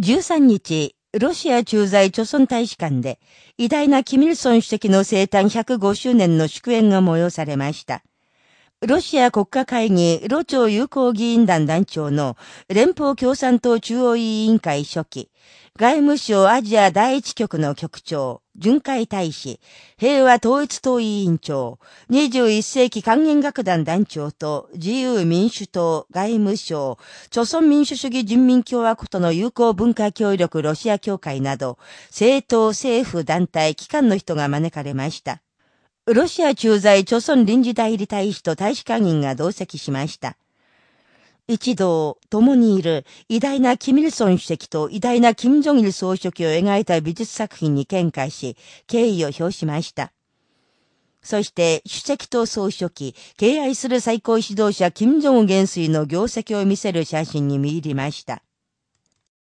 13日、ロシア駐在朝鮮大使館で、偉大なキミルソン主席の生誕105周年の祝宴が催されました。ロシア国家会議、ロ朝友好議員団団長の連邦共産党中央委員会書記、外務省アジア第一局の局長、巡回大使、平和統一党委員長、21世紀還元楽団団長と自由民主党、外務省、朝鮮民主主義人民共和国との友好文化協力ロシア協会など、政党、政府、団体、機関の人が招かれました。ロシア駐在朝鮮臨時代理大使と大使館員が同席しました。一同、共にいる偉大なキミルソン主席と偉大なキム・ジョギル総書記を描いた美術作品に見解し、敬意を表しました。そして、主席と総書記、敬愛する最高指導者、金正恩元帥の業績を見せる写真に見入りました。